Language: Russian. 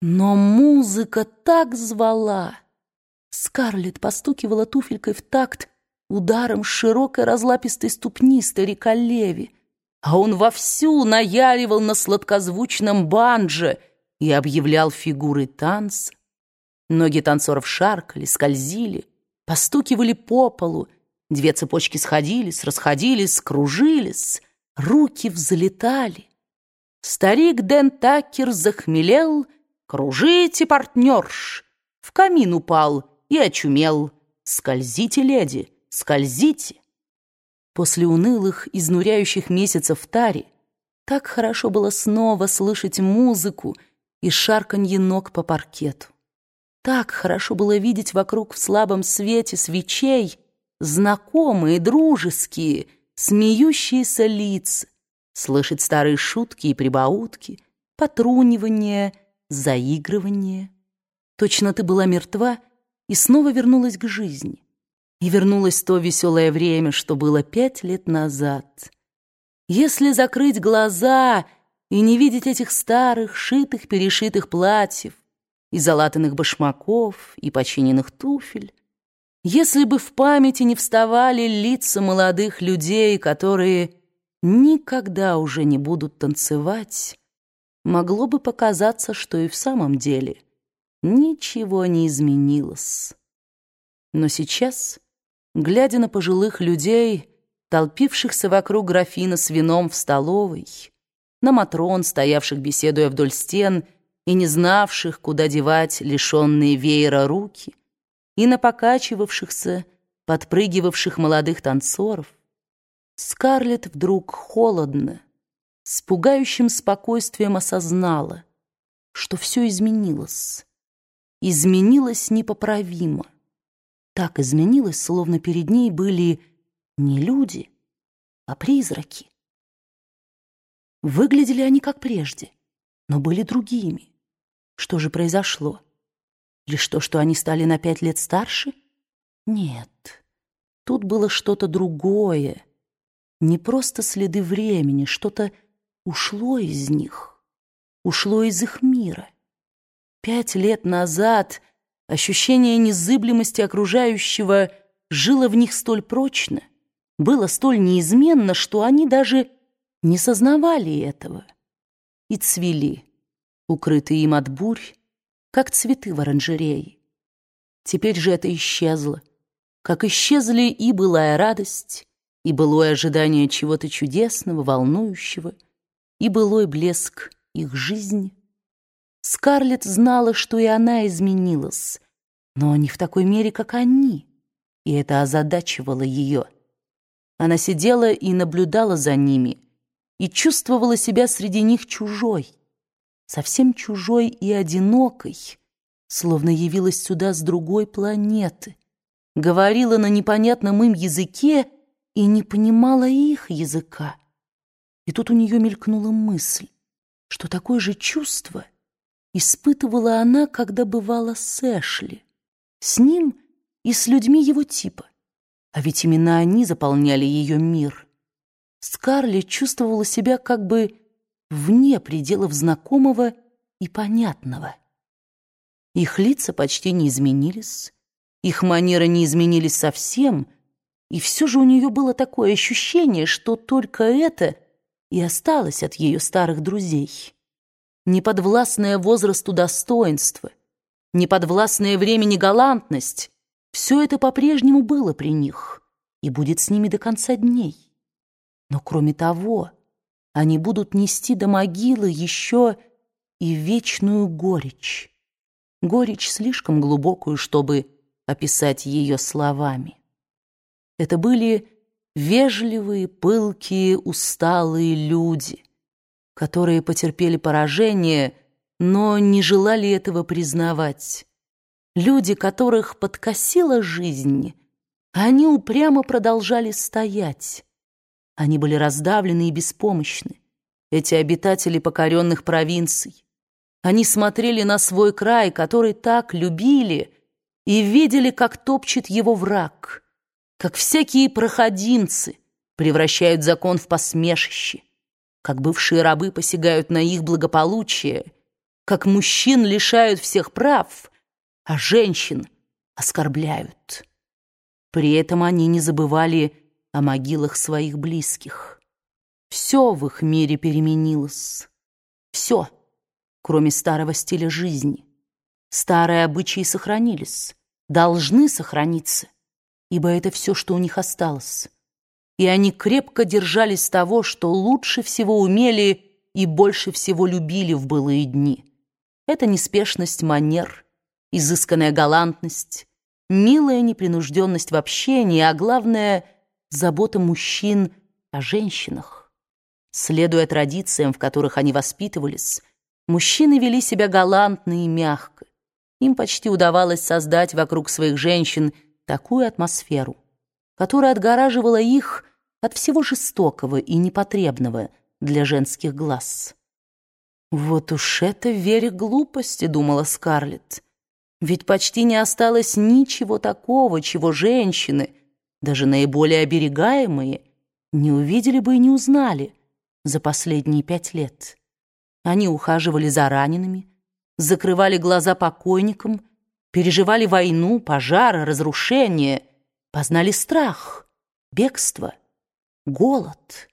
Но музыка так звала. Скарлетт постукивала туфелькой в такт ударом широкой разлапистой ступни старика Леви, а он вовсю наяривал на сладкозвучном банджо и объявлял фигуры танца. Ноги танцоров шаркали, скользили, постукивали по полу, две цепочки сходились, расходились, кружились, руки взлетали. Старик Дэн Такер захмелел, кружите, партнерш, в камин упал и очумел. Скользите, леди, скользите. После унылых, изнуряющих месяцев в таре так хорошо было снова слышать музыку и шарканье ног по паркету. Так хорошо было видеть вокруг в слабом свете свечей знакомые, дружеские, смеющиеся лица, слышать старые шутки и прибаутки, потрунивание, заигрывание. Точно ты была мертва и снова вернулась к жизни. И вернулось то веселое время, что было пять лет назад. Если закрыть глаза и не видеть этих старых, шитых-перешитых платьев, и залатанных башмаков, и починенных туфель, если бы в памяти не вставали лица молодых людей, которые никогда уже не будут танцевать, могло бы показаться, что и в самом деле ничего не изменилось. Но сейчас, глядя на пожилых людей, толпившихся вокруг графина с вином в столовой, на матрон, стоявших беседуя вдоль стен, и не знавших, куда девать лишенные веера руки, и на покачивавшихся, подпрыгивавших молодых танцоров, Скарлетт вдруг холодно, с пугающим спокойствием осознала, что все изменилось. Изменилось непоправимо. Так изменилось, словно перед ней были не люди, а призраки. Выглядели они как прежде, но были другими. Что же произошло? Лишь то, что они стали на пять лет старше? Нет, тут было что-то другое. Не просто следы времени, что-то ушло из них, ушло из их мира. Пять лет назад ощущение незыблемости окружающего жило в них столь прочно, было столь неизменно, что они даже не сознавали этого и цвели укрытые им от бурь, как цветы в оранжерее. Теперь же это исчезло, как исчезли и былая радость, и былое ожидание чего-то чудесного, волнующего, и былой блеск их жизни. Скарлетт знала, что и она изменилась, но не в такой мере, как они, и это озадачивало ее. Она сидела и наблюдала за ними, и чувствовала себя среди них чужой, совсем чужой и одинокой, словно явилась сюда с другой планеты, говорила на непонятном им языке и не понимала их языка. И тут у нее мелькнула мысль, что такое же чувство испытывала она, когда бывала с Эшли, с ним и с людьми его типа. А ведь именно они заполняли ее мир. Скарлетт чувствовала себя как бы вне пределов знакомого и понятного. Их лица почти не изменились, их манеры не изменились совсем, и все же у нее было такое ощущение, что только это и осталось от ее старых друзей. Неподвластное возрасту достоинство, неподвластное времени галантность — все это по-прежнему было при них и будет с ними до конца дней. Но кроме того они будут нести до могилы еще и вечную горечь. Горечь слишком глубокую, чтобы описать ее словами. Это были вежливые, пылкие, усталые люди, которые потерпели поражение, но не желали этого признавать. Люди, которых подкосила жизнь, они упрямо продолжали стоять, они были раздавлены и беспомощны, эти обитатели покоренных провинций. Они смотрели на свой край, который так любили, и видели, как топчет его враг, как всякие проходимцы превращают закон в посмешище, как бывшие рабы посягают на их благополучие, как мужчин лишают всех прав, а женщин оскорбляют. При этом они не забывали о могилах своих близких. Все в их мире переменилось. Все, кроме старого стиля жизни. Старые обычаи сохранились, должны сохраниться, ибо это все, что у них осталось. И они крепко держались того, что лучше всего умели и больше всего любили в былые дни. Это неспешность манер, изысканная галантность, милая непринужденность в общении, а главное — забота мужчин о женщинах. Следуя традициям, в которых они воспитывались, мужчины вели себя галантно и мягко. Им почти удавалось создать вокруг своих женщин такую атмосферу, которая отгораживала их от всего жестокого и непотребного для женских глаз. «Вот уж это вере глупости», — думала Скарлетт. «Ведь почти не осталось ничего такого, чего женщины, даже наиболее оберегаемые, не увидели бы и не узнали за последние пять лет. Они ухаживали за ранеными, закрывали глаза покойникам, переживали войну, пожары, разрушения, познали страх, бегство, голод».